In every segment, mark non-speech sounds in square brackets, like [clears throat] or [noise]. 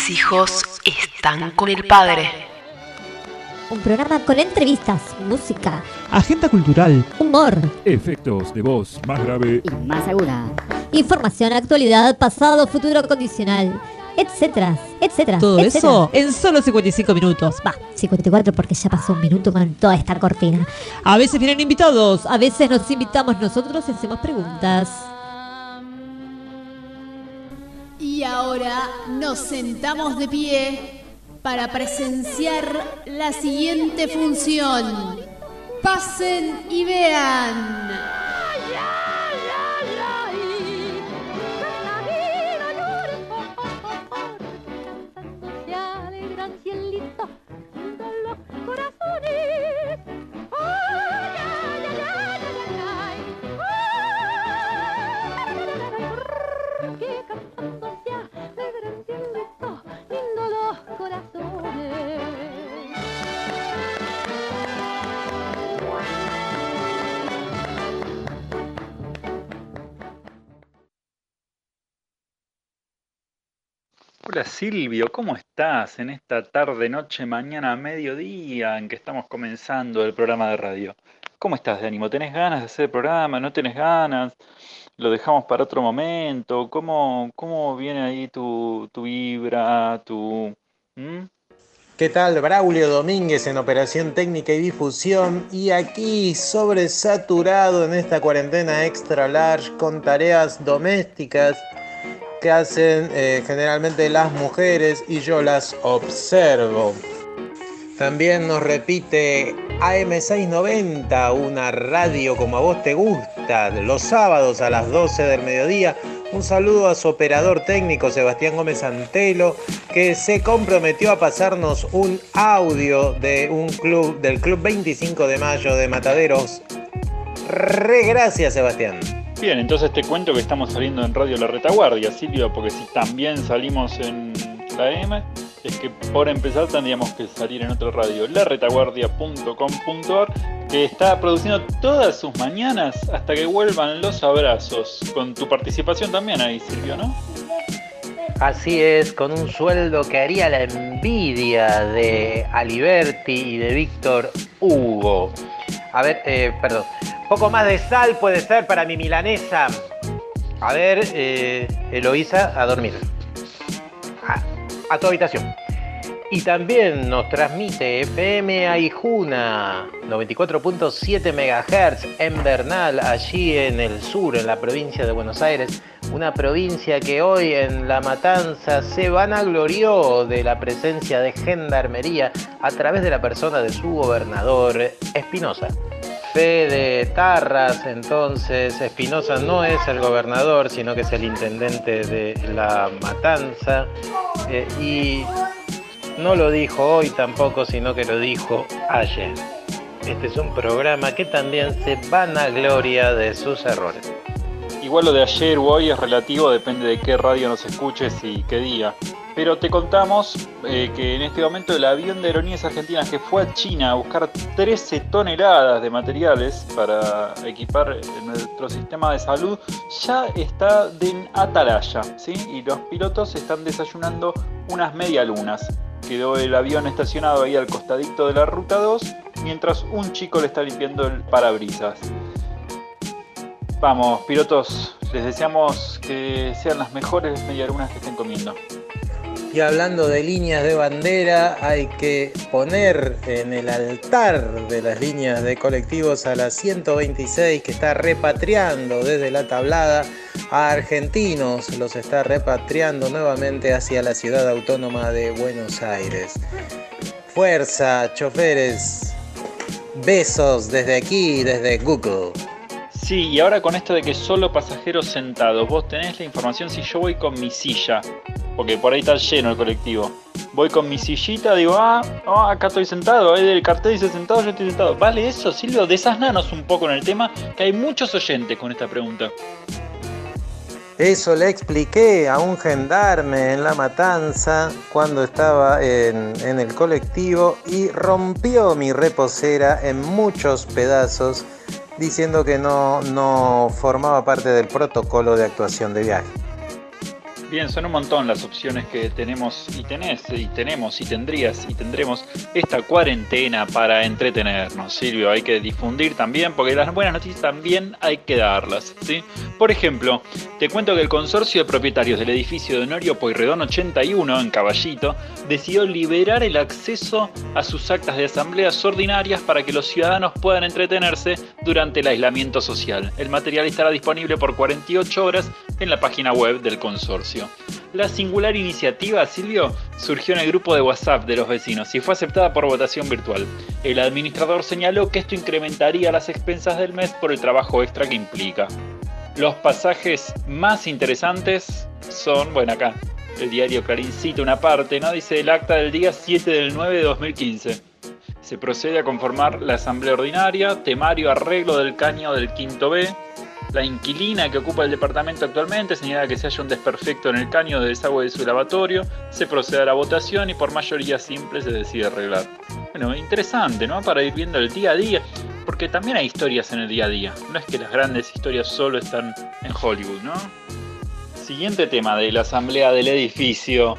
Mis hijos están con el padre. Un programa con entrevistas, música, agenda cultural, humor, efectos de voz más grave y más aguda, información, actualidad, pasado, futuro condicional, etcétera, etcétera. Todo eso en solo 55 minutos. Va, 54 porque ya pasó un minuto con toda esta cortina. A veces vienen invitados, a veces nos invitamos nosotros y hacemos preguntas. Y ahora nos sentamos de pie para presenciar la siguiente función. Pasen y vean. Hola Silvio, ¿cómo estás en esta tarde, noche, mañana, mediodía en que estamos comenzando el programa de radio? ¿Cómo estás de ánimo? ¿Tenés ganas de hacer el programa? ¿No tenés ganas? ¿Lo dejamos para otro momento? ¿Cómo, cómo viene ahí tu, tu vibra, tu... ¿Qué tal? Braulio Domínguez en Operación Técnica y Difusión y aquí sobresaturado en esta cuarentena extra large con tareas domésticas que hacen eh, generalmente las mujeres y yo las observo. También nos repite AM690, una radio como a vos te gusta, los sábados a las 12 del mediodía. Un saludo a su operador técnico Sebastián Gómez Antelo, que se comprometió a pasarnos un audio de un club del Club 25 de Mayo de Mataderos. Re gracias, Sebastián. Bien, entonces te cuento que estamos saliendo en Radio La Retaguardia, Silvio, porque si también salimos en la M, es que por empezar tendríamos que salir en otra radio, laretaguardia.com.ar, que está produciendo todas sus mañanas hasta que vuelvan los abrazos, con tu participación también ahí, Silvio, ¿no? Así es, con un sueldo que haría la envidia de Aliberti y de Víctor Hugo. A ver, eh, perdón. Poco más de sal puede ser para mi milanesa. A ver, eh, Eloísa, a dormir. A, tu habitación. Y también nos transmite FM Aijuna, 94.7 MHz en Bernal, allí en el sur, en la provincia de Buenos Aires. Una provincia que hoy en La Matanza se vanaglorió de la presencia de gendarmería a través de la persona de su gobernador Espinosa. Fede Tarras, entonces Espinosa no es el gobernador, sino que es el intendente de La Matanza. Eh, y no lo dijo hoy tampoco, sino que lo dijo ayer. Este es un programa que también se vanagloria de sus errores. Igual lo de ayer o hoy es relativo, depende de qué radio nos escuches y qué día. Pero te contamos eh, que en este momento el avión de aerolíneas argentinas que fue a China a buscar 13 toneladas de materiales para equipar nuestro sistema de salud ya está en Atalaya, ¿sí? Y los pilotos están desayunando unas medialunas. Quedó el avión estacionado ahí al costadito de la ruta 2 mientras un chico le está limpiando el parabrisas. Vamos, pilotos, les deseamos que sean las mejores medialunas que estén comiendo. Y hablando de líneas de bandera, hay que poner en el altar de las líneas de colectivos a la 126 que está repatriando desde la tablada a argentinos, los está repatriando nuevamente hacia la ciudad autónoma de Buenos Aires. Fuerza, choferes, besos desde aquí, desde Google. Sí, y ahora con esto de que solo pasajeros sentados, vos tenés la información si yo voy con mi silla porque por ahí está lleno el colectivo. Voy con mi sillita, digo, ah, ah acá estoy sentado, ahí del cartel dice sentado, yo estoy sentado. ¿Vale eso, Silvio? Desasnanos un poco en el tema, que hay muchos oyentes con esta pregunta. Eso le expliqué a un gendarme en la matanza cuando estaba en, en el colectivo y rompió mi reposera en muchos pedazos diciendo que no, no formaba parte del protocolo de actuación de viaje. Bien, son un montón las opciones que tenemos y tenés y tenemos y tendrías y tendremos esta cuarentena para entretenernos, Silvio. Hay que difundir también porque las buenas noticias también hay que darlas, ¿sí? Por ejemplo, te cuento que el consorcio de propietarios del edificio de Honorio Poirredón 81 en Caballito decidió liberar el acceso a sus actas de asambleas ordinarias para que los ciudadanos puedan entretenerse durante el aislamiento social. El material estará disponible por 48 horas en la página web del consorcio. La singular iniciativa, Silvio, surgió en el grupo de WhatsApp de los vecinos y fue aceptada por votación virtual. El administrador señaló que esto incrementaría las expensas del mes por el trabajo extra que implica. Los pasajes más interesantes son, bueno, acá, el diario Clarín cita una parte, ¿no? Dice el acta del día 7 del 9 de 2015. Se procede a conformar la asamblea ordinaria, temario arreglo del caño del quinto B, la inquilina que ocupa el departamento actualmente señala que se haya un desperfecto en el caño de desagüe de su lavatorio, se procede a la votación y por mayoría simple se decide arreglar. Bueno, interesante, ¿no? Para ir viendo el día a día, porque también hay historias en el día a día. No es que las grandes historias solo están en Hollywood, ¿no? Siguiente tema de la asamblea del edificio.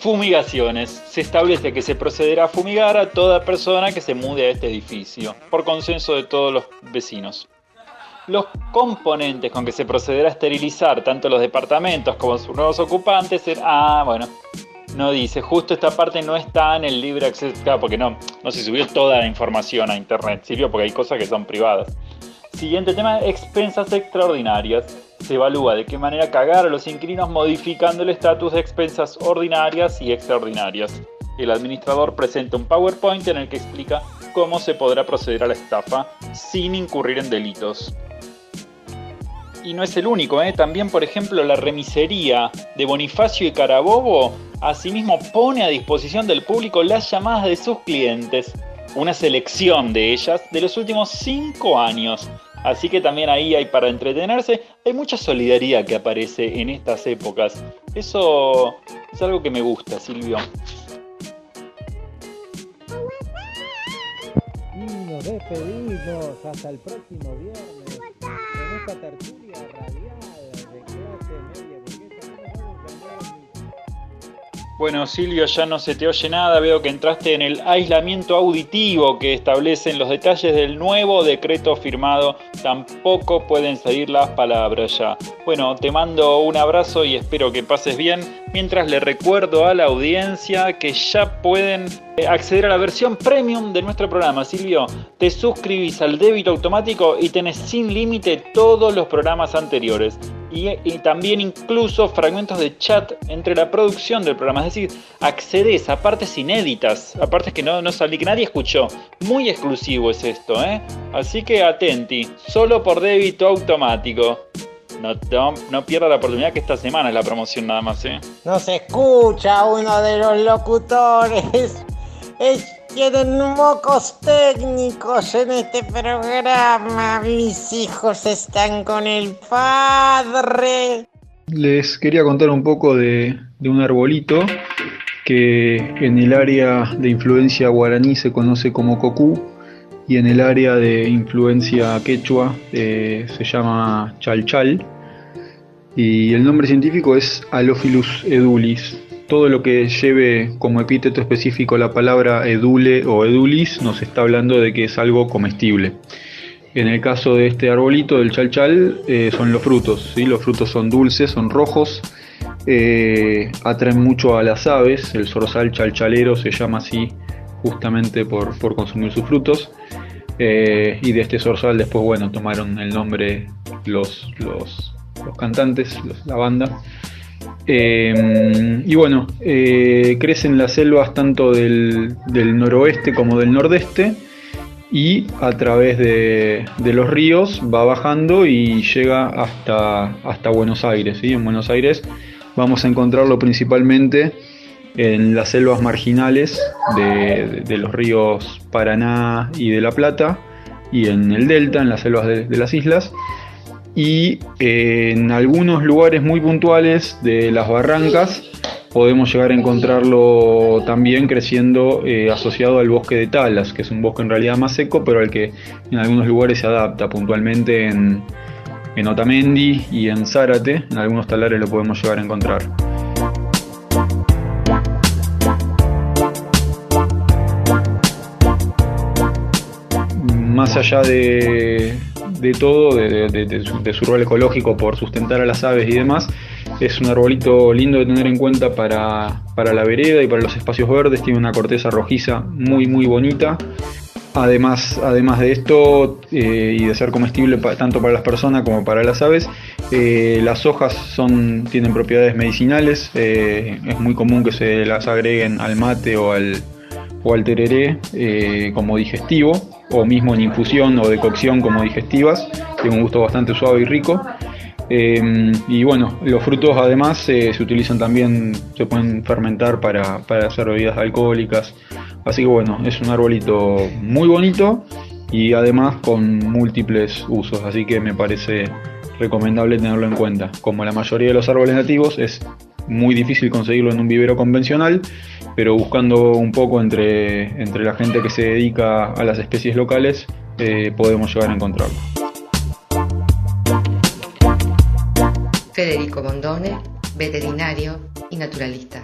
Fumigaciones. Se establece que se procederá a fumigar a toda persona que se mude a este edificio, por consenso de todos los vecinos. Los componentes con que se procederá a esterilizar tanto los departamentos como sus nuevos ocupantes serán... Ah, bueno, no dice, justo esta parte no está en el libre acceso, claro, porque no, no se subió toda la información a internet, sirvió porque hay cosas que son privadas. Siguiente tema, expensas extraordinarias. Se evalúa de qué manera cagar a los inquilinos modificando el estatus de expensas ordinarias y extraordinarias. El administrador presenta un PowerPoint en el que explica cómo se podrá proceder a la estafa sin incurrir en delitos. Y no es el único, ¿eh? también por ejemplo la remisería de Bonifacio y Carabobo asimismo pone a disposición del público las llamadas de sus clientes, una selección de ellas de los últimos 5 años. Así que también ahí hay para entretenerse, hay mucha solidaridad que aparece en estas épocas. Eso es algo que me gusta, Silvio. Y nos despedimos hasta el próximo viernes esta tertulia Bueno, Silvio, ya no se te oye nada. Veo que entraste en el aislamiento auditivo que establecen los detalles del nuevo decreto firmado. Tampoco pueden salir las palabras ya. Bueno, te mando un abrazo y espero que pases bien. Mientras le recuerdo a la audiencia que ya pueden eh, acceder a la versión premium de nuestro programa. Silvio, te suscribís al débito automático y tenés sin límite todos los programas anteriores. Y, también incluso fragmentos de chat entre la producción del programa. Es decir, accedes a partes inéditas, a partes que no, no salí, que nadie escuchó. Muy exclusivo es esto, ¿eh? Así que atenti, solo por débito automático. No, no, no pierda la oportunidad que esta semana es la promoción nada más, ¿eh? No se escucha uno de los locutores. Es, tienen mocos técnicos en este programa. Mis hijos están con el padre. Les quería contar un poco de, de un arbolito que en el área de influencia guaraní se conoce como cocú y en el área de influencia quechua eh, se llama chalchal y el nombre científico es Alophilus edulis. Todo lo que lleve como epíteto específico la palabra edule o edulis nos está hablando de que es algo comestible. En el caso de este arbolito, del chalchal, eh, son los frutos. ¿sí? Los frutos son dulces, son rojos, eh, atraen mucho a las aves. El zorzal chalchalero se llama así justamente por, por consumir sus frutos. Eh, y de este zorzal después, bueno, tomaron el nombre los, los, los cantantes, la banda. Eh, y bueno, eh, crece en las selvas tanto del, noroeste como del nordeste y a través de, los ríos va bajando y llega hasta, hasta Buenos Aires. ¿sí? En Buenos Aires vamos a encontrarlo principalmente en las selvas marginales de, los ríos Paraná y de La Plata y en el delta, en las selvas de las islas y eh, en algunos lugares muy puntuales de las barrancas podemos llegar a encontrarlo también creciendo eh, asociado al bosque de talas, que es un bosque en realidad más seco, pero al que en algunos lugares se adapta, puntualmente en, en Otamendi y en Zárate, en algunos talares lo podemos llegar a encontrar. Más allá de, de todo, de, de- su, de rol ecológico por sustentar a las aves y demás, es un arbolito lindo de tener en cuenta para, para la vereda y para los espacios verdes, tiene una corteza rojiza muy muy bonita. Además, además de esto, eh, y de ser comestible tanto para las personas como para las aves, eh, las hojas son, tienen propiedades medicinales. eh, es muy común que se las agreguen al mate o al, o al tereré eh, como digestivo, o mismo en infusión o de cocción como digestivas. Tiene un gusto bastante suave y rico. Eh, y bueno, los frutos además eh, se utilizan también, se pueden fermentar para, para hacer bebidas alcohólicas. Así que bueno, es un arbolito muy bonito y además con múltiples usos. Así que me parece recomendable tenerlo en cuenta. Como la mayoría de los árboles nativos, es muy difícil conseguirlo en un vivero convencional, pero buscando un poco entre, entre la gente que se dedica a las especies locales, eh, podemos llegar a encontrarlo. Federico Bondone, veterinario y naturalista.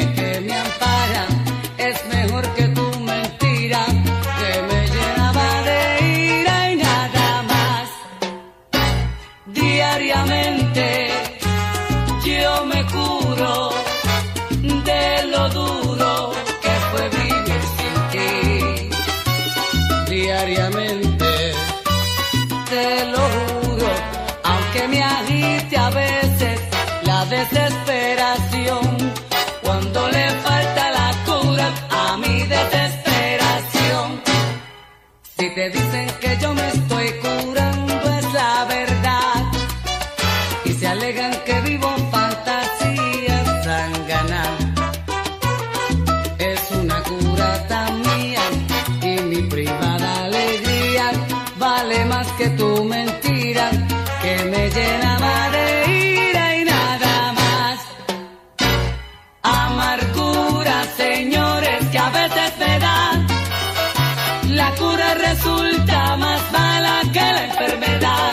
Que me ampara. Es mejor que enfermedad.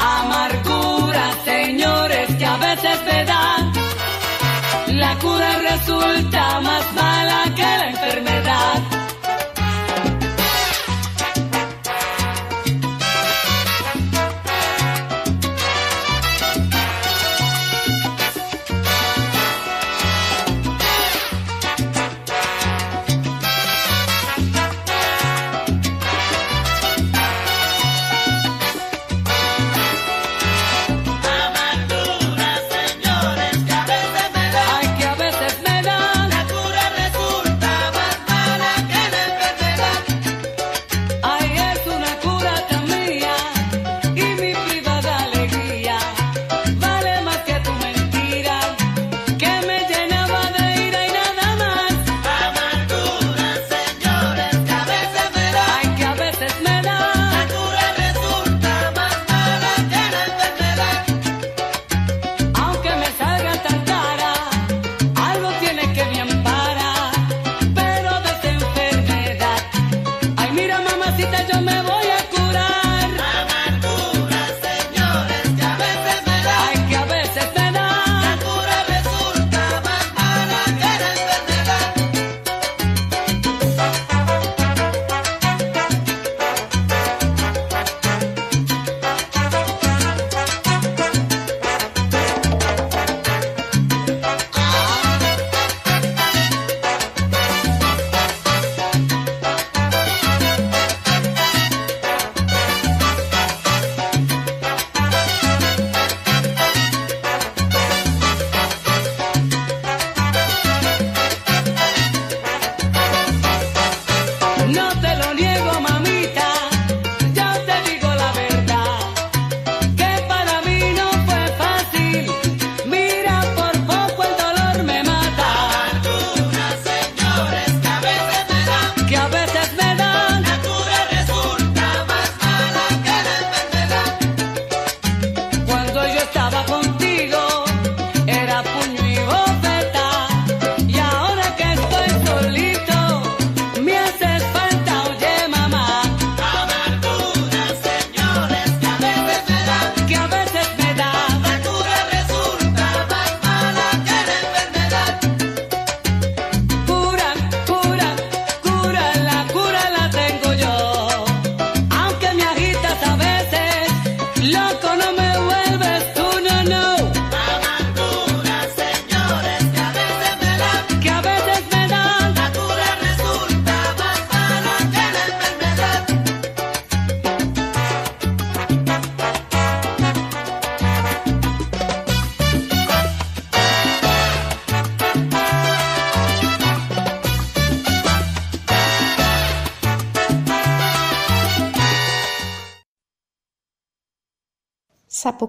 Amargura, señores, que a veces me dan. La cura resulta más mala que la enfermedad.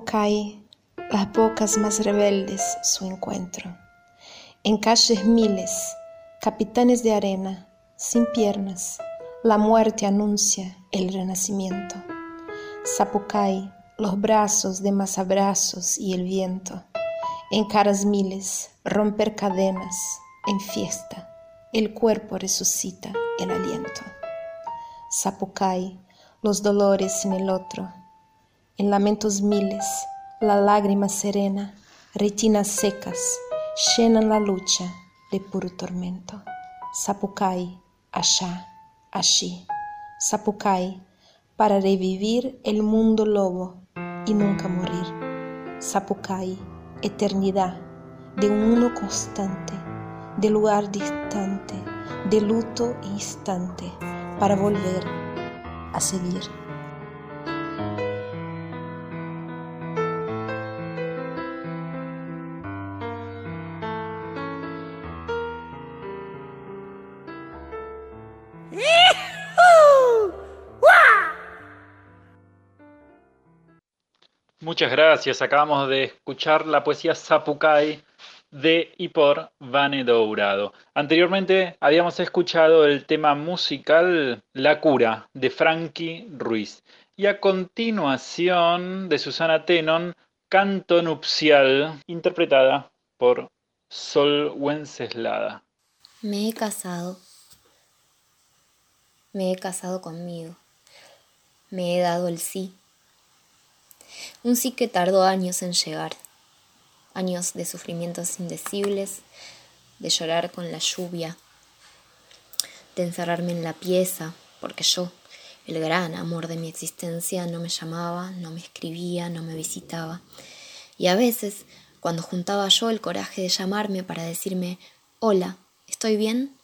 Zapucay, las bocas más rebeldes su encuentro. En calles miles, capitanes de arena, sin piernas, la muerte anuncia el renacimiento. Zapucay, los brazos de más abrazos y el viento. En caras miles, romper cadenas, en fiesta, el cuerpo resucita el aliento. Zapucay, los dolores en el otro. En lamentos miles, la lágrima serena, retinas secas, llenan la lucha de puro tormento. Zapucay, allá, allí. Zapucay, para revivir el mundo lobo y nunca morir. Zapucay, eternidad de un uno constante, de lugar distante, de luto instante, para volver a seguir. Muchas gracias. Acabamos de escuchar la poesía Zapucay de y por Vane Dourado. Anteriormente habíamos escuchado el tema musical La cura de Frankie Ruiz. Y a continuación de Susana Tenon, Canto Nupcial, interpretada por Sol Wenceslada. Me he casado. Me he casado conmigo. Me he dado el sí. Un sí que tardó años en llegar. Años de sufrimientos indecibles, de llorar con la lluvia, de encerrarme en la pieza, porque yo, el gran amor de mi existencia, no me llamaba, no me escribía, no me visitaba. Y a veces, cuando juntaba yo el coraje de llamarme para decirme, hola, ¿estoy bien?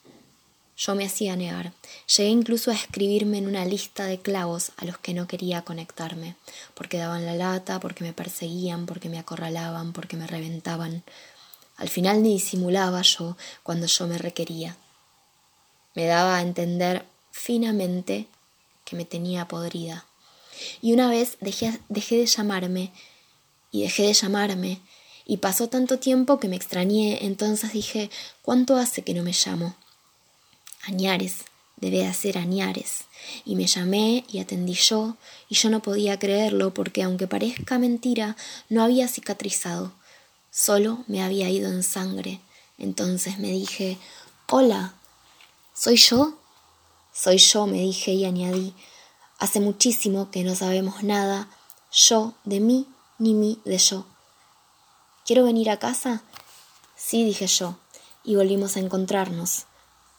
Yo me hacía negar. Llegué incluso a escribirme en una lista de clavos a los que no quería conectarme, porque daban la lata, porque me perseguían, porque me acorralaban, porque me reventaban. Al final ni disimulaba yo cuando yo me requería. Me daba a entender finamente que me tenía podrida. Y una vez dejé, dejé de llamarme y dejé de llamarme y pasó tanto tiempo que me extrañé, entonces dije, ¿cuánto hace que no me llamo? Añares, debe de ser Añares. Y me llamé y atendí yo, y yo no podía creerlo porque aunque parezca mentira, no había cicatrizado, solo me había ido en sangre. Entonces me dije, Hola, ¿soy yo? Soy yo, me dije y añadí, hace muchísimo que no sabemos nada, yo de mí, ni mí de yo. ¿Quiero venir a casa? Sí, dije yo, y volvimos a encontrarnos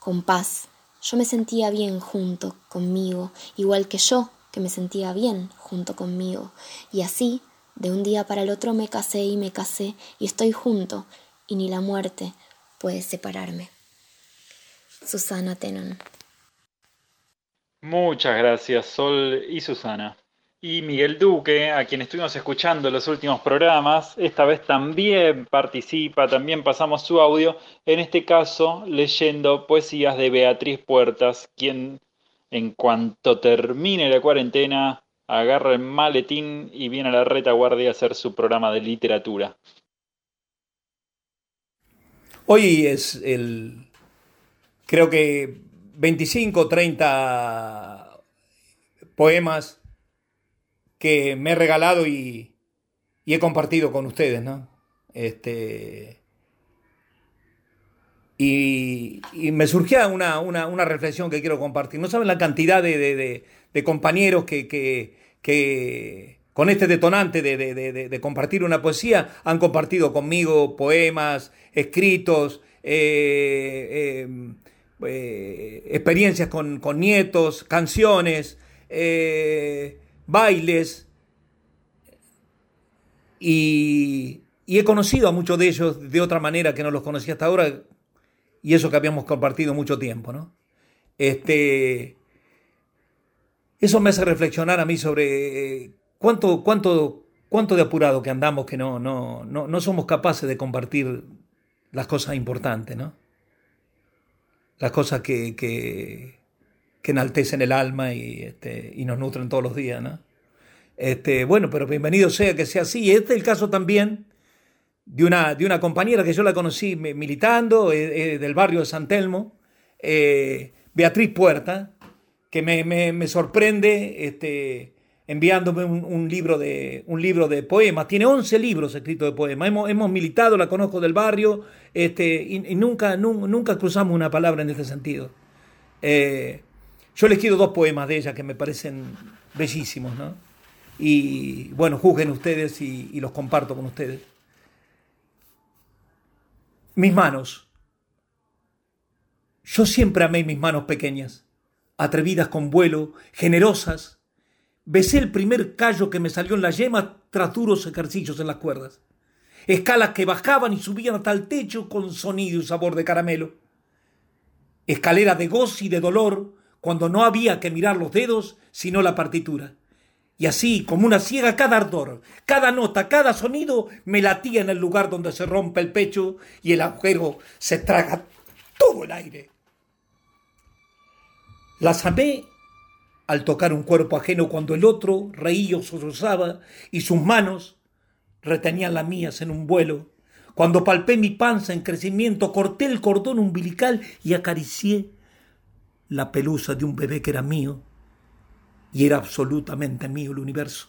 con paz. Yo me sentía bien junto conmigo, igual que yo que me sentía bien junto conmigo. Y así, de un día para el otro me casé y me casé y estoy junto, y ni la muerte puede separarme. Susana Tenon. Muchas gracias, Sol y Susana. Y Miguel Duque, a quien estuvimos escuchando en los últimos programas, esta vez también participa, también pasamos su audio, en este caso leyendo poesías de Beatriz Puertas, quien en cuanto termine la cuarentena agarra el maletín y viene a la retaguardia a hacer su programa de literatura. Hoy es el, creo que 25 30 poemas que me he regalado y, he compartido con ustedes, ¿no? Este, y, me surgía una, reflexión que quiero compartir. No saben la cantidad de, compañeros que, con este detonante de, compartir una poesía han compartido conmigo poemas, escritos, eh, em, eh, experiencias con, nietos, canciones. Eh, bailes, y, he conocido a muchos de ellos de otra manera que no los conocía hasta ahora, y eso que habíamos compartido mucho tiempo, ¿no? Este, eso me hace reflexionar a mí sobre eh, cuánto, cuánto, cuánto de apurado que andamos que no, no, no, no somos capaces de compartir las cosas importantes, ¿no? Las cosas que, que, que enaltecen el alma y, este, y nos nutren todos los días. ¿no? Este, bueno, pero bienvenido sea que sea así. Y este es el caso también de una, de una compañera que yo la conocí militando, eh, eh, del barrio de San Telmo, eh, Beatriz Puerta, que me, me, sorprende este, enviándome un, libro de, un libro de poemas. Tiene 11 libros escritos de poemas. Hemos, hemos militado, la conozco del barrio, este, y, nunca, nunca cruzamos una palabra en este sentido. Yo les quiero dos poemas de ella que me parecen bellísimos, ¿no? Y bueno, juzguen ustedes y los comparto con ustedes. Mis manos. Yo siempre amé mis manos pequeñas, atrevidas con vuelo, generosas. Besé el primer callo que me salió en la yema tras duros ejercicios en las cuerdas. Escalas que bajaban y subían hasta el techo con sonido y sabor de caramelo. Escalera de gozo y de dolor cuando no había que mirar los dedos sino la partitura. Y así, como una ciega, cada ardor, cada nota, cada sonido me latía en el lugar donde se rompe el pecho y el agujero se traga todo el aire. Las amé al tocar un cuerpo ajeno cuando el otro reía o sollozaba y sus manos retenían las mías en un vuelo. Cuando palpé mi panza en crecimiento, corté el cordón umbilical y acaricié la pelusa de un bebé que era mío y era absolutamente mío el universo.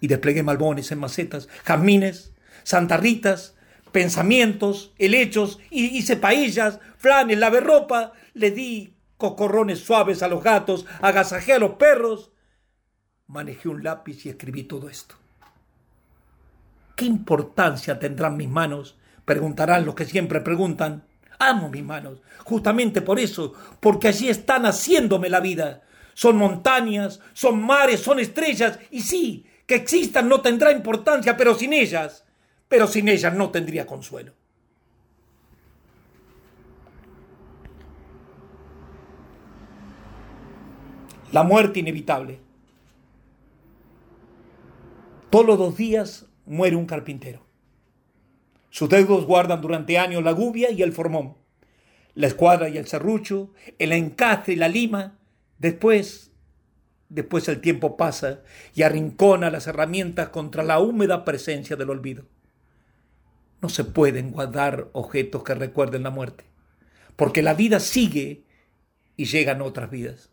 Y desplegué malbones en macetas, jazmines, santarritas, pensamientos, helechos, hice paellas, flanes, ropa, le di cocorrones suaves a los gatos, agasajé a los perros, manejé un lápiz y escribí todo esto. ¿Qué importancia tendrán mis manos? Preguntarán los que siempre preguntan. Amo mis manos, justamente por eso, porque allí están haciéndome la vida, son montañas, son mares, son estrellas, y sí, que existan no tendrá importancia, pero sin ellas, pero sin ellas no tendría consuelo. La muerte inevitable. Todos los días muere un carpintero. Sus dedos guardan durante años la gubia y el formón, la escuadra y el serrucho, el encastre y la lima, Después, después el tiempo pasa y arrincona las herramientas contra la húmeda presencia del olvido. No se pueden guardar objetos que recuerden la muerte, porque la vida sigue y llegan otras vidas.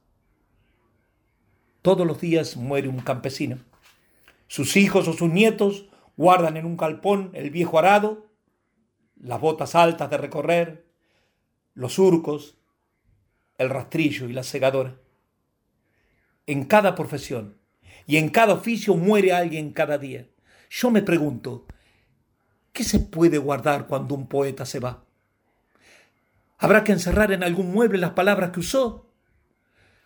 Todos los días muere un campesino. Sus hijos o sus nietos guardan en un calpón el viejo arado, las botas altas de recorrer, los surcos, el rastrillo y la segadora en cada profesión y en cada oficio muere alguien cada día. Yo me pregunto, ¿qué se puede guardar cuando un poeta se va? ¿Habrá que encerrar en algún mueble las palabras que usó?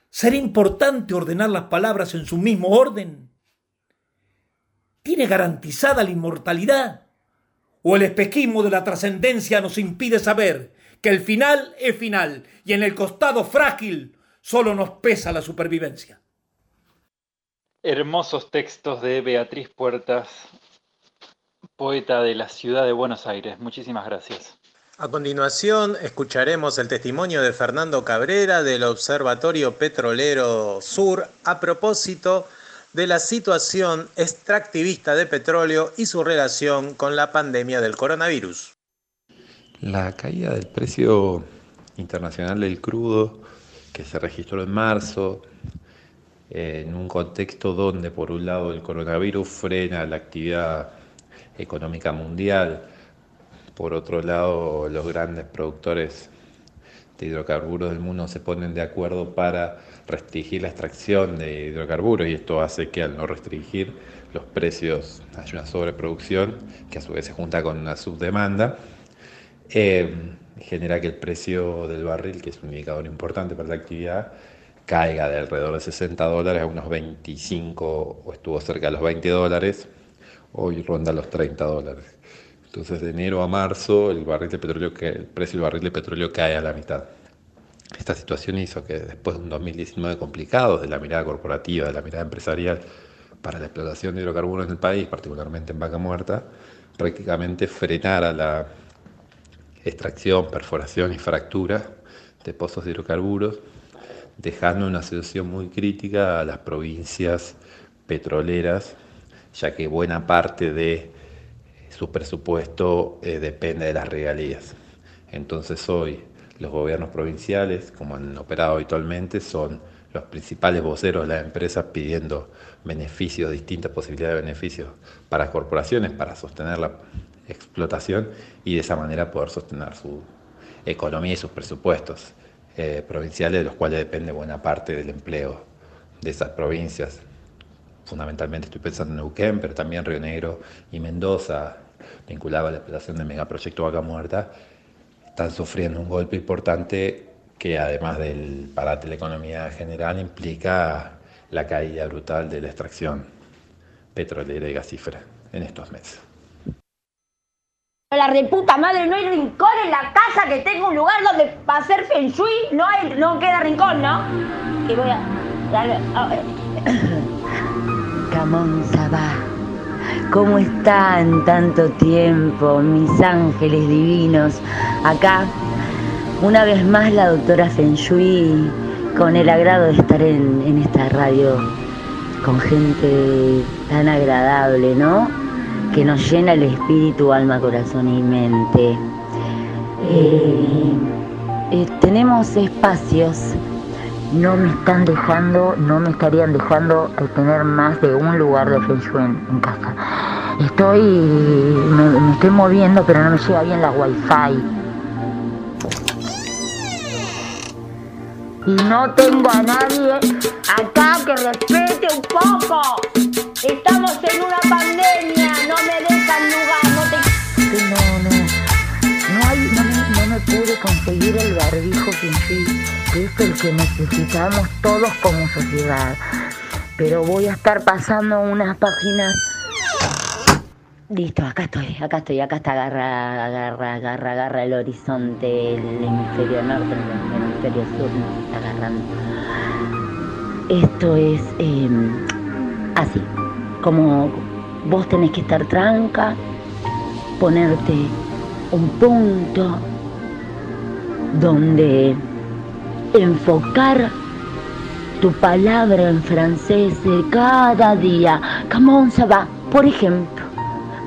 ¿Será importante ordenar las palabras en su mismo orden? ¿Tiene garantizada la inmortalidad? ¿O el espejismo de la trascendencia nos impide saber que el final es final y en el costado frágil solo nos pesa la supervivencia? Hermosos textos de Beatriz Puertas, poeta de la ciudad de Buenos Aires. Muchísimas gracias. A continuación escucharemos el testimonio de Fernando Cabrera del Observatorio Petrolero Sur a propósito de la situación extractivista de petróleo y su relación con la pandemia del coronavirus. La caída del precio internacional del crudo que se registró en marzo en un contexto donde por un lado el coronavirus frena la actividad económica mundial, por otro lado los grandes productores de hidrocarburos del mundo se ponen de acuerdo para restringir la extracción de hidrocarburos y esto hace que al no restringir los precios haya una sobreproducción que a su vez se junta con una subdemanda. Eh, genera que el precio del barril, que es un indicador importante para la actividad, caiga de alrededor de 60 dólares a unos 25 o estuvo cerca de los 20 dólares, hoy ronda los 30 dólares. Entonces de enero a marzo el, barril de petróleo el precio del barril de petróleo cae a la mitad. Esta situación hizo que después de un 2019 complicado de la mirada corporativa, de la mirada empresarial para la explotación de hidrocarburos en el país, particularmente en Vaca Muerta, prácticamente frenara la extracción, perforación y fractura de pozos de hidrocarburos dejando una situación muy crítica a las provincias petroleras, ya que buena parte de su presupuesto eh, depende de las regalías. Entonces hoy los gobiernos provinciales, como han operado habitualmente, son los principales voceros de las empresas pidiendo beneficios, distintas posibilidades de beneficios para corporaciones, para sostener la explotación y de esa manera poder sostener su economía y sus presupuestos eh, provinciales, de los cuales depende buena parte del empleo de esas provincias. Fundamentalmente estoy pensando en Neuquén, pero también Río Negro y Mendoza, vinculado a la explotación del megaproyecto Vaca Muerta, están sufriendo un golpe importante que además del parate de la economía general implica la caída brutal de la extracción petrolera y gasífera en estos meses. La reputa madre, no hay rincón en la casa que tenga un lugar donde para hacer feng no hay, no queda rincón, ¿no? Voy a. Camón Sabá, ¿cómo están tanto tiempo, mis ángeles divinos? Acá, una vez más, la doctora Feng Shui, con el agrado de estar en, en esta radio con gente tan agradable, ¿no? Que nos llena el espíritu, alma, corazón y mente. Eh, eh, tenemos espacios, no me están dejando, no me estarían dejando tener más de un lugar de Shui en, casa. Estoy, me, estoy moviendo, pero no me llega bien la wifi. y no tengo a nadie acá que respete un poco. Estamos en una pandemia, no me dejan lugar, no te... No, no, no, hay, no, me, pude conseguir el barbijo que que es el que necesitamos todos como sociedad. Pero voy a estar pasando unas páginas Listo, acá estoy, acá estoy, acá está agarra, agarra, agarra, agarra el horizonte, el hemisferio norte, el hemisferio sur nos está agarrando. Esto es eh, así, como vos tenés que estar tranca, ponerte un punto donde enfocar tu palabra en francés cada día. Comment ça va? Por ejemplo.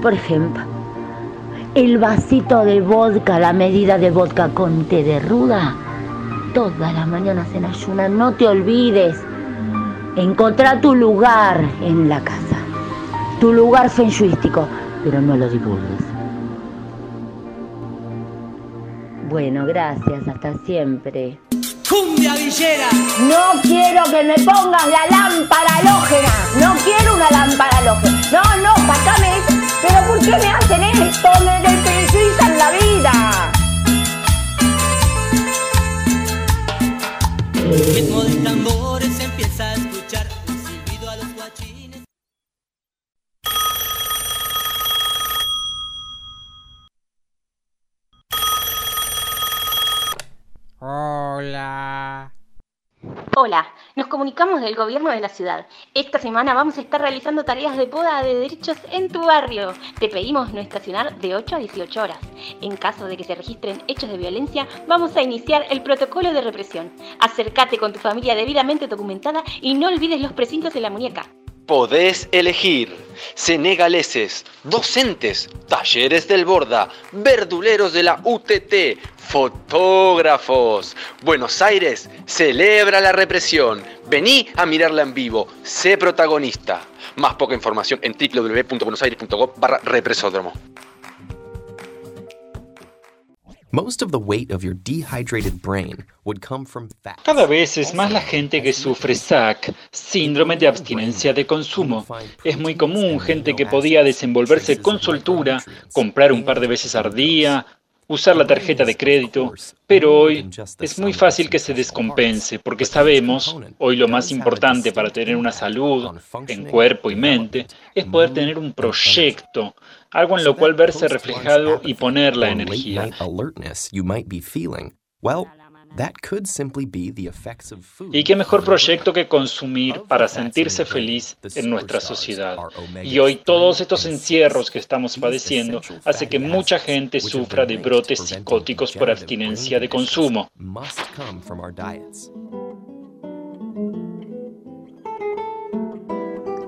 Por ejemplo, el vasito de vodka, la medida de vodka con té de ruda, todas las mañanas en ayuna, no te olvides. Encontrar tu lugar en la casa, tu lugar fengshuístico, pero no lo divulgues. Bueno, gracias, hasta siempre. ¡Cumbia villera! No quiero que me pongas la lámpara halógena. No quiero una lámpara halógena. No, no, sacame eso. ¿Pero por qué me hacen esto? Del gobierno de la ciudad. Esta semana vamos a estar realizando tareas de poda de derechos en tu barrio. Te pedimos no estacionar de 8 a 18 horas. En caso de que se registren hechos de violencia, vamos a iniciar el protocolo de represión. Acércate con tu familia debidamente documentada y no olvides los precintos de la muñeca. Podés elegir senegaleses, docentes, talleres del Borda, verduleros de la UTT, fotógrafos. Buenos Aires celebra la represión. Vení a mirarla en vivo. Sé protagonista. Más poca información en www.buenosaires.gov barra represódromo. Cada vez es más la gente que sufre SAC, síndrome de abstinencia de consumo. Es muy común gente que podía desenvolverse con soltura, comprar un par de veces al día, usar la tarjeta de crédito, pero hoy es muy fácil que se descompense porque sabemos, hoy lo más importante para tener una salud en cuerpo y mente es poder tener un proyecto, algo en lo cual verse reflejado y poner la energía. Y qué mejor proyecto que consumir para sentirse feliz en nuestra sociedad. Y hoy todos estos encierros que estamos padeciendo hace que mucha gente sufra de brotes psicóticos por abstinencia de consumo.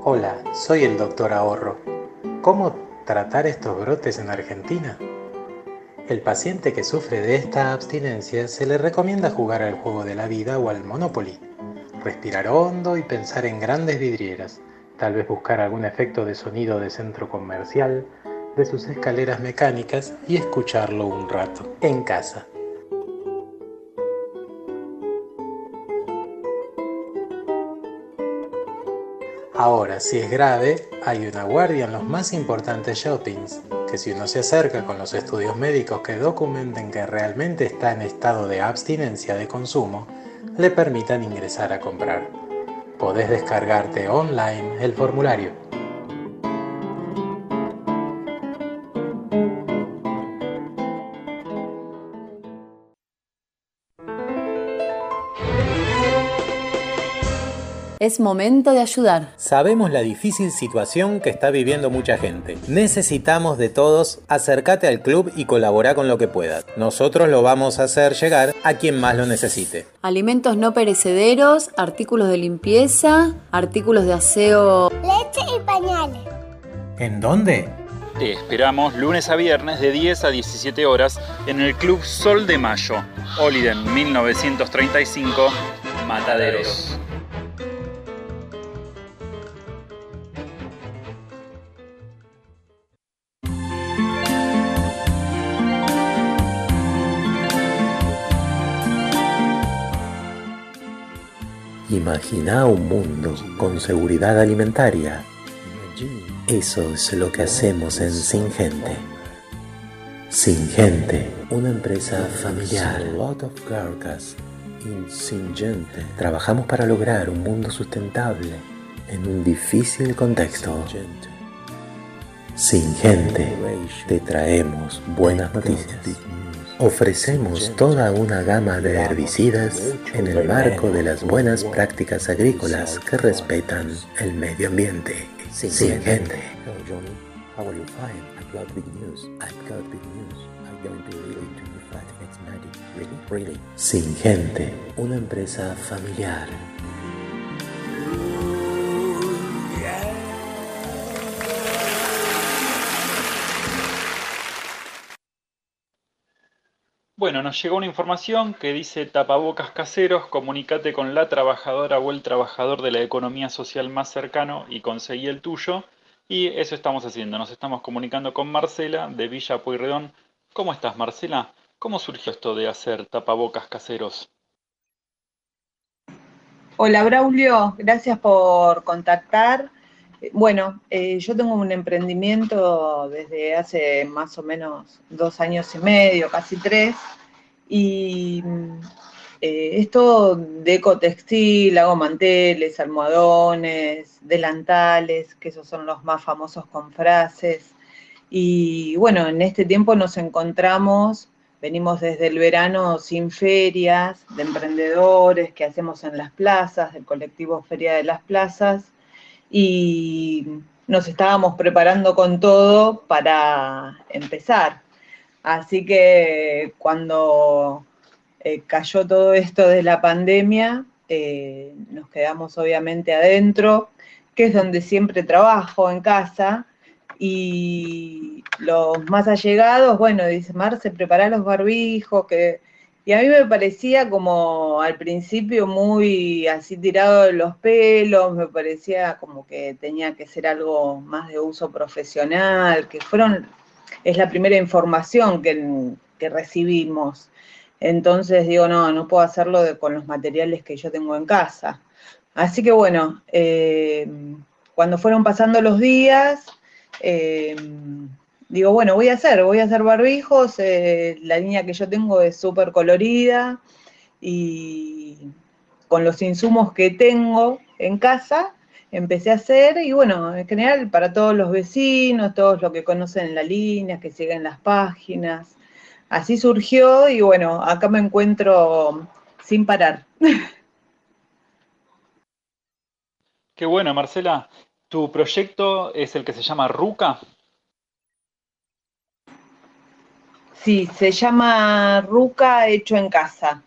Hola, soy el doctor Ahorro. ¿Cómo tratar estos brotes en Argentina? El paciente que sufre de esta abstinencia se le recomienda jugar al juego de la vida o al Monopoly. Respirar hondo y pensar en grandes vidrieras. Tal vez buscar algún efecto de sonido de centro comercial, de sus escaleras mecánicas y escucharlo un rato, en casa. Ahora, si es grave, hay una guardia en los más importantes shoppings, que si uno se acerca con los estudios médicos que documenten que realmente está en estado de abstinencia de consumo, le permitan ingresar a comprar. Podés descargarte online el formulario. Es momento de ayudar. Sabemos la difícil situación que está viviendo mucha gente. Necesitamos de todos, acércate al club y colabora con lo que puedas. Nosotros lo vamos a hacer llegar a quien más lo necesite. Alimentos no perecederos, artículos de limpieza, artículos de aseo. Leche y pañales. ¿En dónde? Te esperamos lunes a viernes de 10 a 17 horas en el Club Sol de Mayo, Oliden 1935, Mataderos. Imagina un mundo con seguridad alimentaria. Eso es lo que hacemos en Sin Gente. Sin Gente, una empresa familiar. Trabajamos para lograr un mundo sustentable en un difícil contexto. Sin Gente, te traemos buenas noticias. Ofrecemos toda una gama de herbicidas en el marco de las buenas prácticas agrícolas que respetan el medio ambiente. Sin gente. Sin gente, una empresa familiar. Bueno, nos llegó una información que dice tapabocas caseros, comunícate con la trabajadora o el trabajador de la economía social más cercano y conseguí el tuyo. Y eso estamos haciendo, nos estamos comunicando con Marcela de Villa Pueyrredón. ¿Cómo estás Marcela? ¿Cómo surgió esto de hacer tapabocas caseros? Hola Braulio, gracias por contactar. Bueno, eh, yo tengo un emprendimiento desde hace más o menos dos años y medio, casi tres, y eh, es todo de ecotextil, hago manteles, almohadones, delantales, que esos son los más famosos con frases. Y bueno, en este tiempo nos encontramos, venimos desde el verano sin ferias de emprendedores que hacemos en las plazas, del colectivo Feria de las Plazas y nos estábamos preparando con todo para empezar. Así que cuando eh, cayó todo esto de la pandemia, eh, nos quedamos obviamente adentro, que es donde siempre trabajo en casa, y los más allegados, bueno, dice Marce, prepara los barbijos, que y a mí me parecía como al principio muy así tirado de los pelos, me parecía como que tenía que ser algo más de uso profesional, que fueron, es la primera información que, recibimos. Entonces digo, no, no puedo hacerlo con los materiales que yo tengo en casa. Así que bueno, eh, cuando fueron pasando los días, eh, digo, bueno, voy a hacer, voy a hacer barbijos, eh, la línea que yo tengo es súper colorida y con los insumos que tengo en casa, empecé a hacer y bueno, en general para todos los vecinos, todos los que conocen la línea, que siguen las páginas. Así surgió y bueno, acá me encuentro sin parar. Qué bueno, Marcela. ¿Tu proyecto es el que se llama Ruca? Sí, se llama Ruca hecho en casa.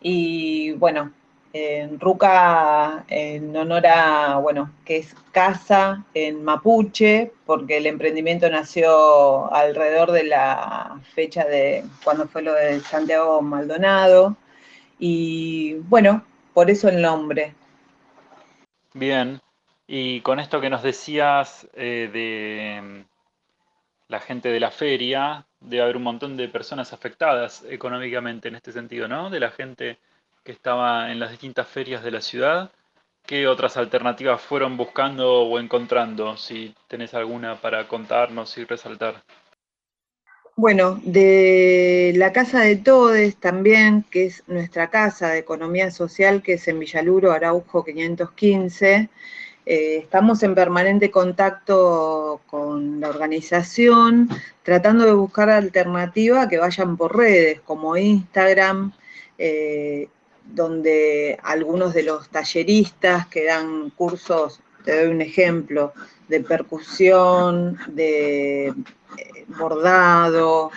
Y bueno, en Ruca en honor a, bueno, que es casa en Mapuche, porque el emprendimiento nació alrededor de la fecha de cuando fue lo de Santiago Maldonado. Y bueno, por eso el nombre. Bien, y con esto que nos decías eh, de mm, la gente de la feria, debe haber un montón de personas afectadas económicamente en este sentido, ¿no? De la gente que estaba en las distintas ferias de la ciudad. ¿Qué otras alternativas fueron buscando o encontrando? Si tenés alguna para contarnos y resaltar. Bueno, de la Casa de Todes también, que es nuestra casa de economía social, que es en Villaluro, Araujo 515. Eh, estamos en permanente contacto con la organización, tratando de buscar alternativas que vayan por redes, como Instagram, eh, donde algunos de los talleristas que dan cursos, te doy un ejemplo, de percusión, de eh, bordado,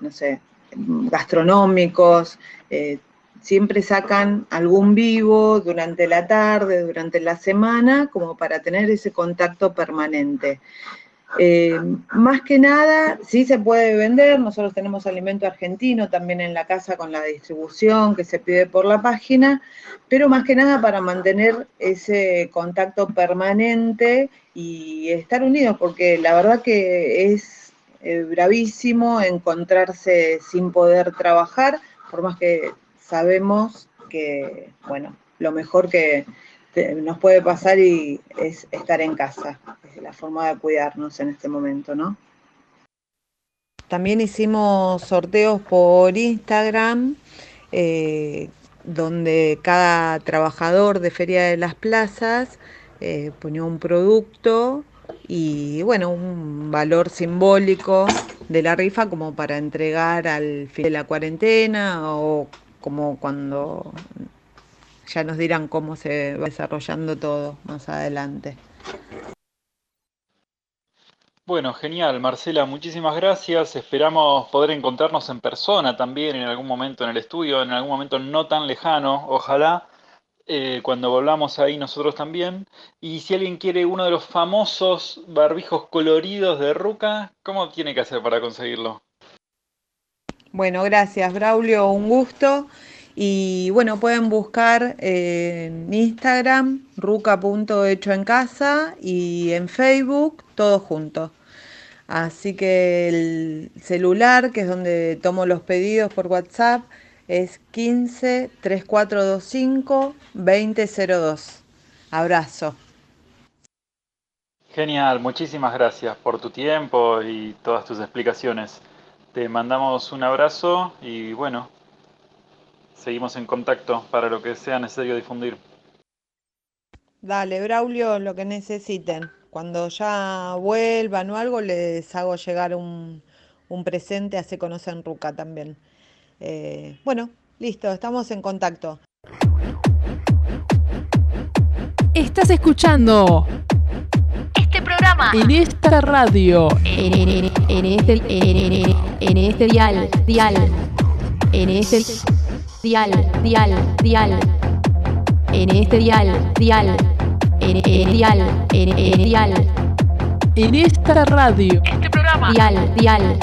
no sé, gastronómicos, eh, siempre sacan algún vivo durante la tarde, durante la semana, como para tener ese contacto permanente. Eh, más que nada, sí se puede vender, nosotros tenemos alimento argentino también en la casa con la distribución que se pide por la página, pero más que nada para mantener ese contacto permanente y estar unidos, porque la verdad que es eh, bravísimo encontrarse sin poder trabajar, por más que sabemos que, bueno, lo mejor que nos puede pasar y es estar en casa, es la forma de cuidarnos en este momento, ¿no? También hicimos sorteos por Instagram, eh, donde cada trabajador de Feria de las Plazas eh, ponía un producto y bueno, un valor simbólico de la rifa como para entregar al fin de la cuarentena o como cuando ya nos dirán cómo se va desarrollando todo más adelante. Bueno, genial, Marcela, muchísimas gracias. Esperamos poder encontrarnos en persona también en algún momento en el estudio, en algún momento no tan lejano, ojalá, eh, cuando volvamos ahí nosotros también. Y si alguien quiere uno de los famosos barbijos coloridos de Ruca, ¿cómo tiene que hacer para conseguirlo? Bueno, gracias, Braulio, un gusto. Y bueno, pueden buscar en Instagram, ruca.hecho en casa y en Facebook, todo junto. Así que el celular, que es donde tomo los pedidos por WhatsApp, es 15 3425 2002. Abrazo. Genial, muchísimas gracias por tu tiempo y todas tus explicaciones. Te mandamos un abrazo y bueno, seguimos en contacto para lo que sea necesario difundir. Dale, Braulio, lo que necesiten. Cuando ya vuelvan o algo, les hago llegar un, un presente, así conocen Ruca también. Eh, bueno, listo, estamos en contacto. Estás escuchando Este programa en esta radio, en, en- en este, en, este dial, dial, en este dial, dial, dial, en este dial, dial, en, en dial, en, en dial, en esta radio. este programa, dial, dial,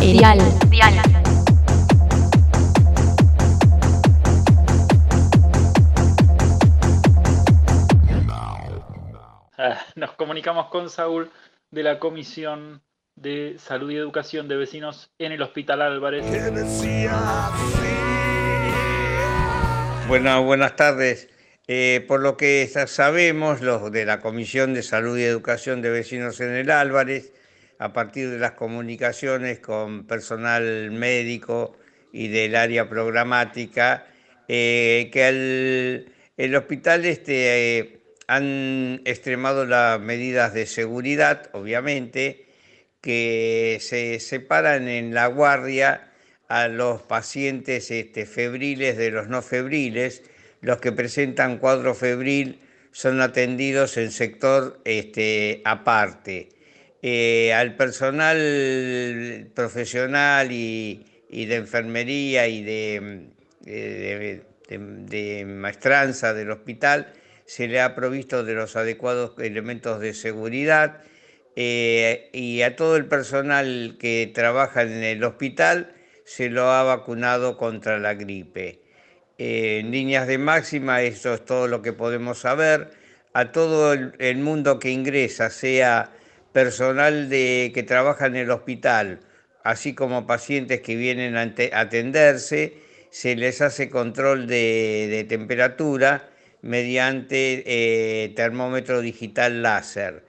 dial, dial. Ah, Nos comunicamos con Saúl de la Comisión de Salud y Educación de Vecinos en el Hospital Álvarez. Bueno, buenas tardes. Eh, por lo que sa- sabemos, los de la Comisión de Salud y Educación de Vecinos en el Álvarez, a partir de las comunicaciones con personal médico y del área programática, eh, que el, el hospital este, eh, han extremado las medidas de seguridad, obviamente, que se separan en la guardia a los pacientes este, febriles de los no febriles. Los que presentan cuadro febril son atendidos en sector este, aparte. Eh, al personal profesional y, de enfermería y de, de maestranza del hospital, se le ha provisto de los adecuados elementos de seguridad eh, y a todo el personal que trabaja en el hospital se lo ha vacunado contra la gripe. Eh, en líneas de máxima, eso es todo lo que podemos saber. A todo el, mundo que ingresa, sea personal de, que trabaja en el hospital, así como pacientes que vienen a atenderse, se les hace control de, temperatura mediante eh, termómetro digital láser.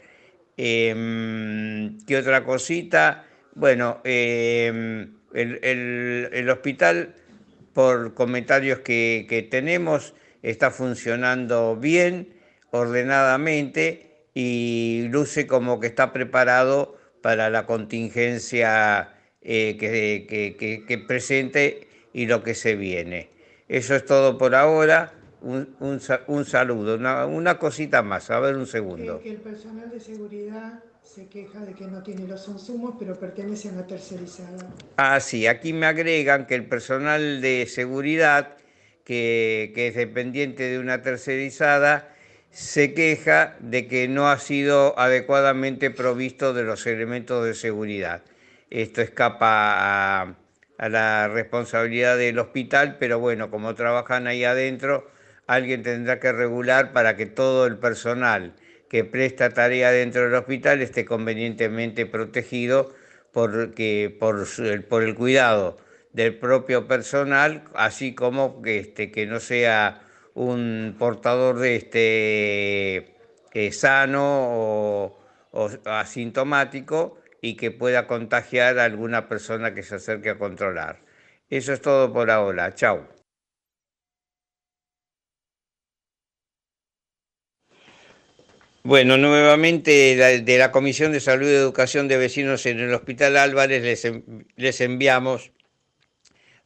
Em, ¿Qué otra cosita? Bueno, em, el, hospital, por comentarios que, tenemos, está funcionando bien, ordenadamente y luce como que está preparado para la contingencia eh, que, presente y lo que se viene. Eso es todo por ahora un, saludo, una, cosita más, a ver un segundo. Que, el personal de seguridad se queja de que no tiene los insumos, pero pertenece a una tercerizada. Ah, sí, aquí me agregan que el personal de seguridad, que, que es dependiente de una tercerizada, se queja de que no ha sido adecuadamente provisto de los elementos de seguridad. Esto escapa a, a la responsabilidad del hospital, pero bueno, como trabajan ahí adentro, alguien tendrá que regular para que todo el personal que presta tarea dentro del hospital esté convenientemente protegido por, por el cuidado del propio personal, así como que, este, no sea un portador de este eh, sano o, o asintomático y que pueda contagiar a alguna persona que se acerque a controlar. Eso es todo por ahora. Chao. Bueno, nuevamente de la Comisión de Salud y Educación de Vecinos en el Hospital Álvarez les, enviamos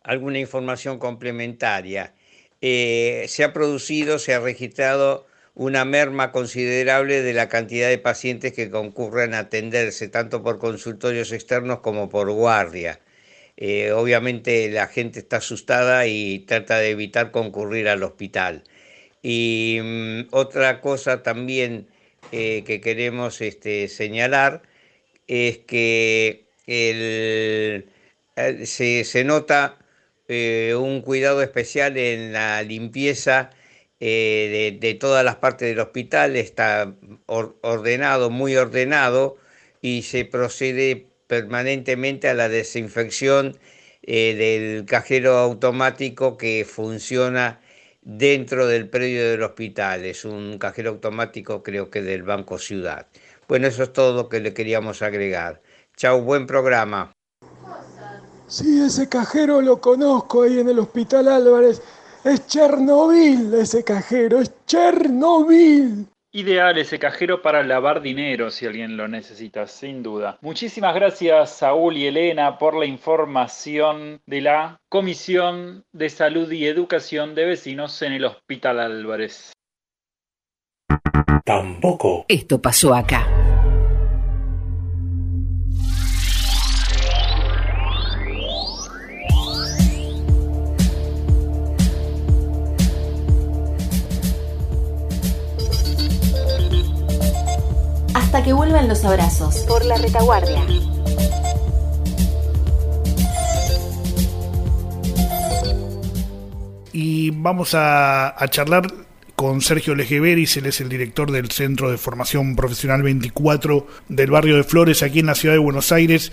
alguna información complementaria. Eh, se ha producido, se ha registrado una merma considerable de la cantidad de pacientes que concurren a atenderse, tanto por consultorios externos como por guardia. Eh, obviamente la gente está asustada y trata de evitar concurrir al hospital. Y mm, otra cosa también eh, que queremos este, señalar es que eh, se, nota eh, un cuidado especial en la limpieza de, todas las partes del hospital, está ordenado, muy ordenado, y se procede permanentemente a la desinfección del cajero automático que funciona dentro del predio del hospital. Es un cajero automático creo que del Banco Ciudad. Bueno, eso es todo lo que le queríamos agregar. Chao, buen programa. Sí, ese cajero lo conozco ahí en el Hospital Álvarez. Es Chernobyl ese cajero, es Chernobyl. Ideal ese cajero para lavar dinero si alguien lo necesita, sin duda. Muchísimas gracias Saúl y Elena por la información de la Comisión de Salud y Educación de Vecinos en el Hospital Álvarez. Tampoco. Esto pasó acá. Hasta que vuelvan los abrazos. Por la retaguardia. Y vamos a, charlar con Sergio Legeveris, él es el director del Centro de Formación Profesional 24 del barrio de Flores, aquí en la ciudad de Buenos Aires.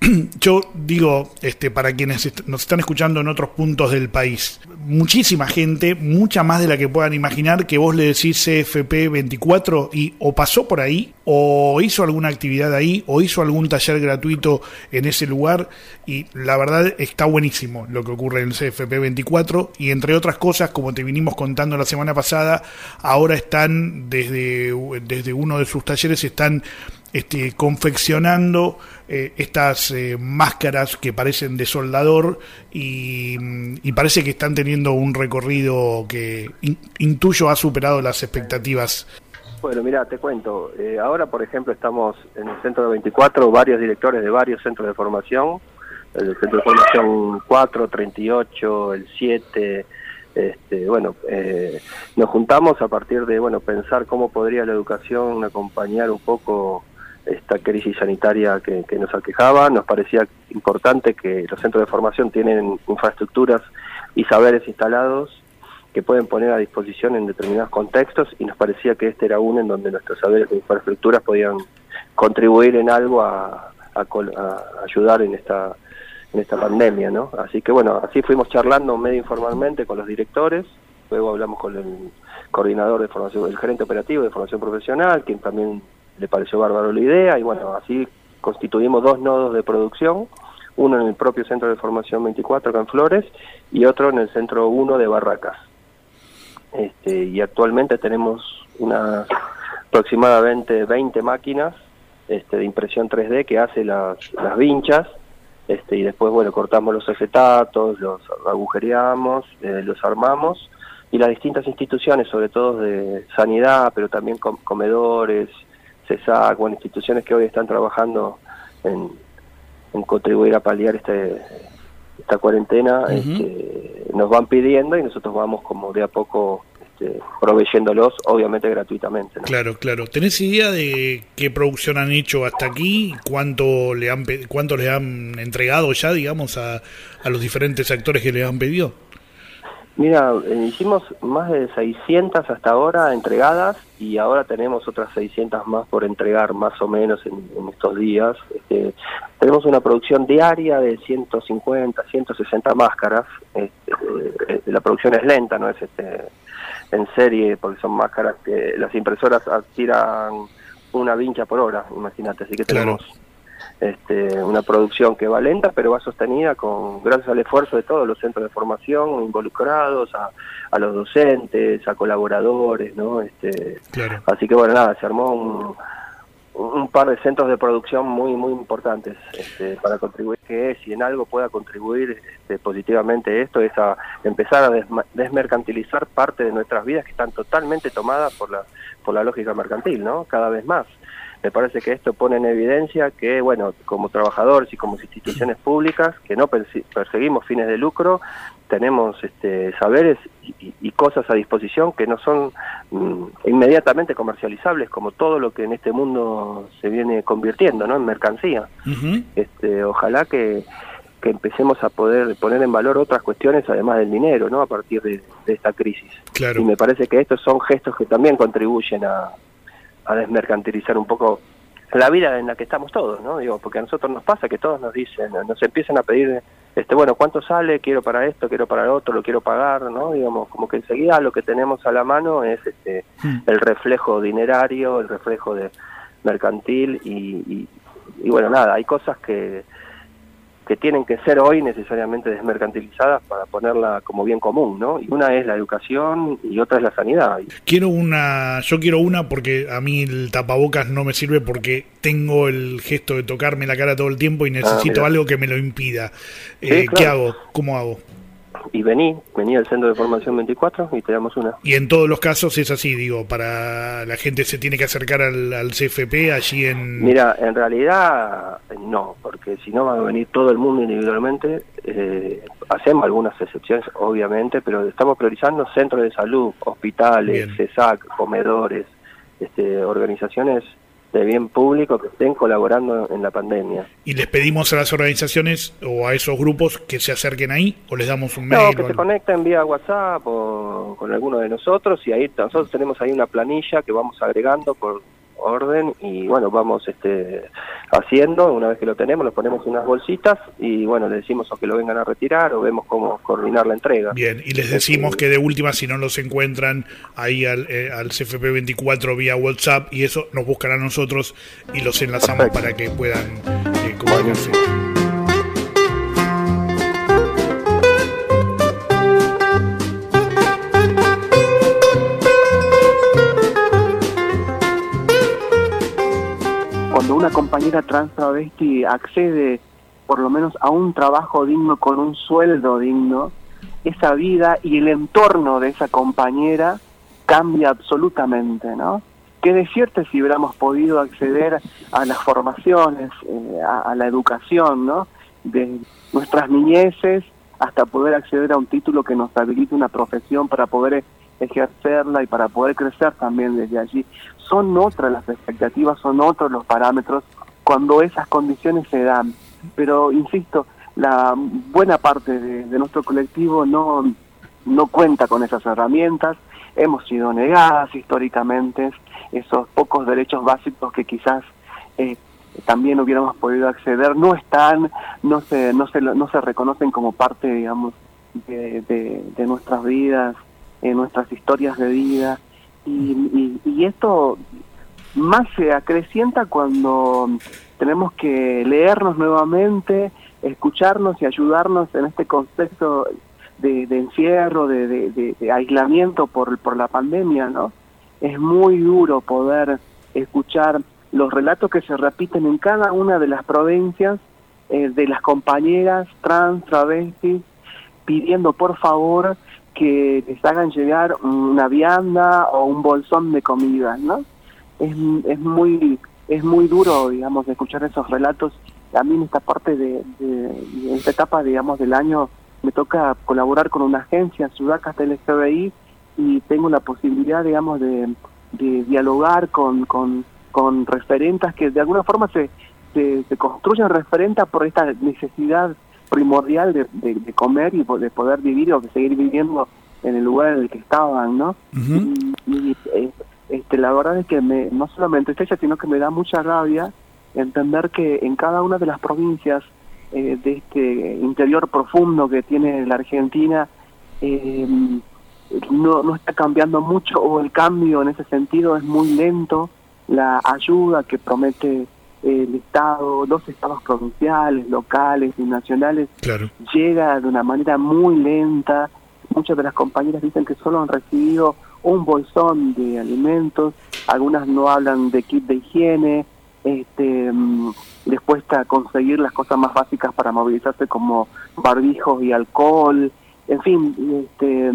[clears throat] yo digo, este, para quienes nos están escuchando en otros puntos del país, muchísima gente, mucha más de la que puedan imaginar, que vos le decís CFP 24 y o pasó por ahí, o hizo alguna actividad ahí, o hizo algún taller gratuito en ese lugar, y la verdad está buenísimo lo que ocurre en CFP 24, y entre otras cosas, como te vinimos contando la semana pasada, ahora están desde, desde uno de sus talleres, están este, confeccionando eh, estas eh, máscaras que parecen de soldador y, parece que están teniendo un recorrido que intuyo ha superado las expectativas. Bueno, mira, te cuento. Eh, ahora, por ejemplo, estamos en el Centro de 24, varios directores de varios centros de formación el Centro de Formación 4, 38, el 7, este, bueno, eh, nos juntamos a partir de, bueno, pensar cómo podría la educación acompañar un poco esta crisis sanitaria que, nos aquejaba. Nos parecía importante que los centros de formación tienen infraestructuras y saberes instalados que pueden poner a disposición en determinados contextos y nos parecía que este era uno en donde nuestros saberes e infraestructuras podían contribuir en algo a, a a ayudar en esta en esta pandemia, ¿no? Así que bueno, así fuimos charlando medio informalmente con los directores, luego hablamos con el coordinador de formación, el gerente operativo de formación profesional, quien también le pareció bárbaro la idea, y bueno, así constituimos dos nodos de producción, uno en el propio centro de formación 24 acá en Flores y otro en el centro 1 de Barracas. Este, y actualmente tenemos unas aproximadamente 20 máquinas este, de impresión 3D que hace las, las vinchas este, y después bueno cortamos los acetatos, los agujereamos, eh, los armamos y las distintas instituciones, sobre todo de sanidad, pero también com- comedores, CESAC, bueno, instituciones que hoy están trabajando en, en contribuir a paliar este, esta cuarentena, este, nos van pidiendo y nosotros vamos como de a poco este, proveyéndolos, obviamente gratuitamente. ¿no? Claro, claro. ¿Tenés idea de qué producción han hecho hasta aquí? ¿Cuánto le han, cuánto le han entregado ya, digamos, a, a los diferentes actores que le han pedido? Mira, eh, hicimos más de 600 hasta ahora entregadas y ahora tenemos otras 600 más por entregar más o menos en, en estos días. Este, tenemos una producción diaria de 150, 160 máscaras. Este, eh, la producción es lenta, no es este, en serie porque son máscaras que las impresoras tiran una vincha por hora, imagínate. Así que Claro. Este, una producción que va lenta, pero va sostenida con gracias al esfuerzo de todos los centros de formación involucrados, a, a los docentes, a colaboradores, ¿no? Este, Claro. Así que bueno, nada, se armó un, un par de centros de producción muy muy importantes este, para contribuir que si en algo pueda contribuir este, positivamente esto es a empezar a desma- desmercantilizar parte de nuestras vidas que están totalmente tomadas por la por la lógica mercantil no cada vez más me parece que esto pone en evidencia que bueno como trabajadores y como instituciones públicas que no perseguimos fines de lucro tenemos este, saberes y, y- y cosas a disposición que no son mm, inmediatamente comercializables como todo lo que en este mundo se viene convirtiendo ¿no? en mercancía. Este, ojalá que, que empecemos a poder poner en valor otras cuestiones además del dinero ¿no? a partir de, de esta crisis. Claro. Y me parece que estos son gestos que también contribuyen a, a desmercantilizar un poco la vida en la que estamos todos, ¿no? Digo, porque a nosotros nos pasa que todos nos dicen, nos empiezan a pedir, este, bueno, ¿cuánto sale? Quiero para esto, quiero para lo otro, lo quiero pagar, ¿no? Digamos, como que enseguida lo que tenemos a la mano es este, el reflejo dinerario, el reflejo de mercantil y, y, y bueno, nada, hay cosas que, que tienen que ser hoy necesariamente desmercantilizadas para ponerla como bien común, ¿no? Y una es la educación y otra es la sanidad. Quiero una, yo quiero una porque a mí el tapabocas no me sirve porque tengo el gesto de tocarme la cara todo el tiempo y necesito mira. algo que me lo impida. Sí, Eh, ¿Qué hago? ¿Cómo hago? Y vení, vení al Centro de Formación 24 y te damos una. Y en todos los casos es así, digo, para la gente se tiene que acercar al, al CFP allí en... Mira, en realidad no, porque si no va a venir todo el mundo individualmente. eh, hacemos algunas excepciones, obviamente, pero estamos priorizando centros de salud, hospitales, CESAC, comedores, este, organizaciones de bien público que estén colaborando en la pandemia. Y les pedimos a las organizaciones o a esos grupos que se acerquen ahí o les damos un No, mail. que o se conecten vía WhatsApp o con alguno de nosotros y ahí nosotros tenemos ahí una planilla que vamos agregando por orden y bueno, vamos este haciendo, una vez que lo tenemos, lo ponemos en unas bolsitas y bueno, le decimos o que lo vengan a retirar o vemos cómo coordinar la entrega. Bien, y les decimos que de última, si no los encuentran ahí al, eh, al CFP24 vía WhatsApp y eso, nos buscan a nosotros y los enlazamos para que puedan eh, comunicarse. Una compañera trans travesti accede por lo menos a un trabajo digno con un sueldo digno, esa vida y el entorno de esa compañera cambia absolutamente, ¿no? Qué decirte si hubiéramos podido acceder a las formaciones, eh, a, a la educación, ¿no? de nuestras niñeces hasta poder acceder a un título que nos habilite una profesión para poder ejercerla y para poder crecer también desde allí. Son otras las expectativas, son otros los parámetros cuando esas condiciones se dan. Pero, insisto, la buena parte de, nuestro colectivo no, no cuenta con esas herramientas, hemos sido negadas históricamente esos pocos derechos básicos que quizás eh, también hubiéramos podido acceder, no están, no se, no se, no se reconocen como parte, digamos, de, nuestras vidas, en nuestras historias de vida. Y, y, esto más se acrecienta cuando tenemos que leernos nuevamente, escucharnos y ayudarnos en este contexto de, encierro, de, de, aislamiento por, por la pandemia, ¿no? Es muy duro poder escuchar los relatos que se repiten en cada una de las provincias eh, de las compañeras trans, travestis, pidiendo por favor que les hagan llegar una vianda o un bolsón de comida, ¿no? Es, es muy es muy duro, digamos, escuchar esos relatos. A mí en esta parte de, esta etapa, digamos, del año me toca colaborar con una agencia, Sudacas del FBI, y tengo la posibilidad, digamos, de, de dialogar con, con con referentas que de alguna forma se, se, construyen referentas por esta necesidad primordial de, de, comer y de poder vivir o de seguir viviendo en el lugar en el que estaban, ¿no? y, eh, este, la verdad es que me, no solamente ella, sino que me da mucha rabia entender que en cada una de las provincias eh, de este interior profundo que tiene la Argentina eh, no, no está cambiando mucho o el cambio en ese sentido es muy lento la ayuda que promete el Estado, los estados provinciales, locales y nacionales, llega de una manera muy lenta. Muchas de las compañeras dicen que solo han recibido un bolsón de alimentos, algunas no hablan de kit de higiene, este, mm, les cuesta conseguir las cosas más básicas para movilizarse como barbijos y alcohol, en fin, este,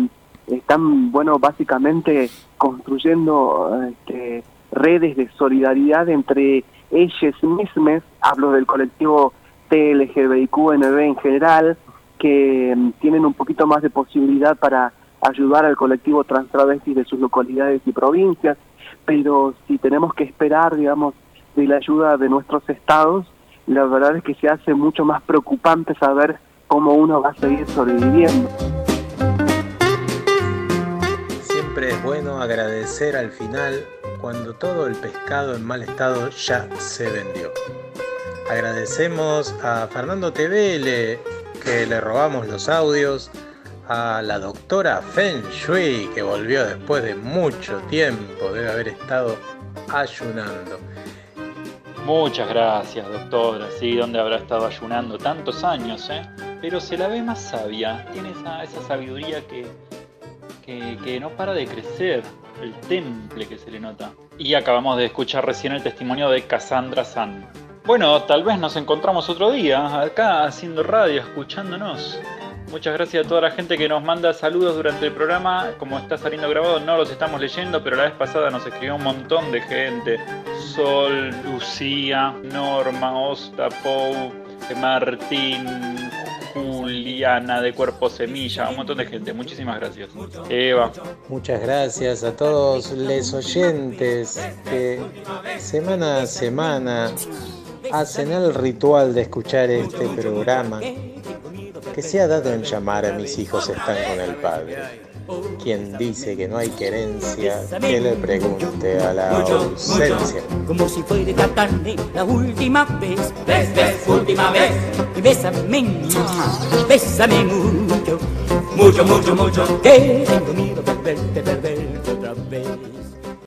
están, bueno, básicamente construyendo este, redes de solidaridad entre ellos mismos, hablo del colectivo TLGBIQNB en general, que mm, tienen un poquito más de posibilidad para ayudar al colectivo trans de sus localidades y provincias, pero si tenemos que esperar, digamos, de la ayuda de nuestros estados, la verdad es que se hace mucho más preocupante saber cómo uno va a seguir sobreviviendo. Siempre es bueno agradecer al final cuando todo el pescado en mal estado ya se vendió. Agradecemos a Fernando Tevele que le robamos los audios, a la doctora Feng Shui que volvió después de mucho tiempo, debe haber estado ayunando. Muchas gracias, doctora. Sí, ¿dónde habrá estado ayunando tantos años, eh? Pero se la ve más sabia. Tiene esa sabiduría que, que, no para de crecer el temple que se le nota. Y acabamos de escuchar recién el testimonio de Cassandra San. Bueno, tal vez nos encontramos otro día, acá haciendo radio, escuchándonos. Muchas gracias a toda la gente que nos manda saludos durante el programa. Como está saliendo grabado, no los estamos leyendo, pero la vez pasada nos escribió un montón de gente. Sol, Lucía, Norma, Osta, Pou, Martín, Juliana de Cuerpo Semilla, un montón de gente. Muchísimas gracias. Eva. Muchas gracias a todos los oyentes que semana a semana hacen el ritual de escuchar este programa que se ha dado en llamar a mis hijos están con el Padre. Quien dice que no hay querencia, que le pregunte a la ausencia. Como si fuera esta tarde la última vez, ves, ves, última vez, y bésame, bésame mucho, mucho, mucho, mucho, que tengo miedo de verte perder.